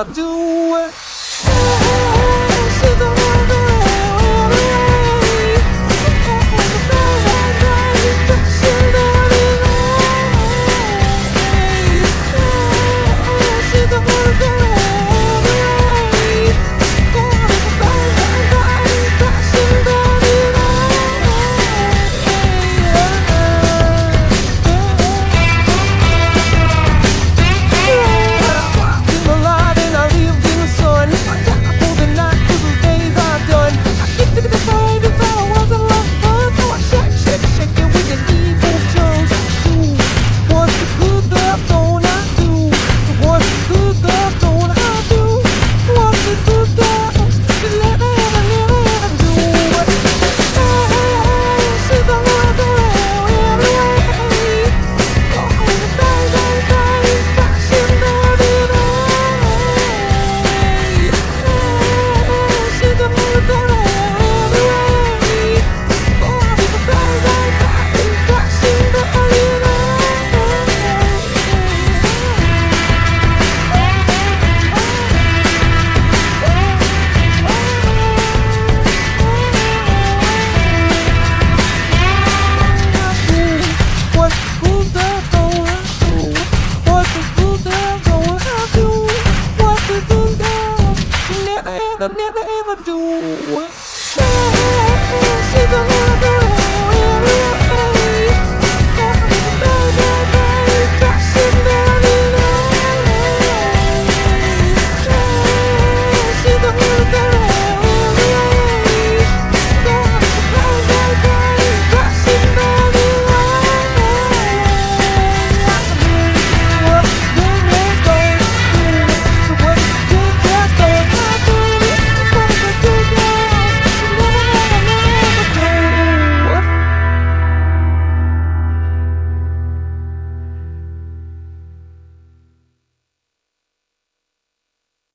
I do it. I'll never ever do.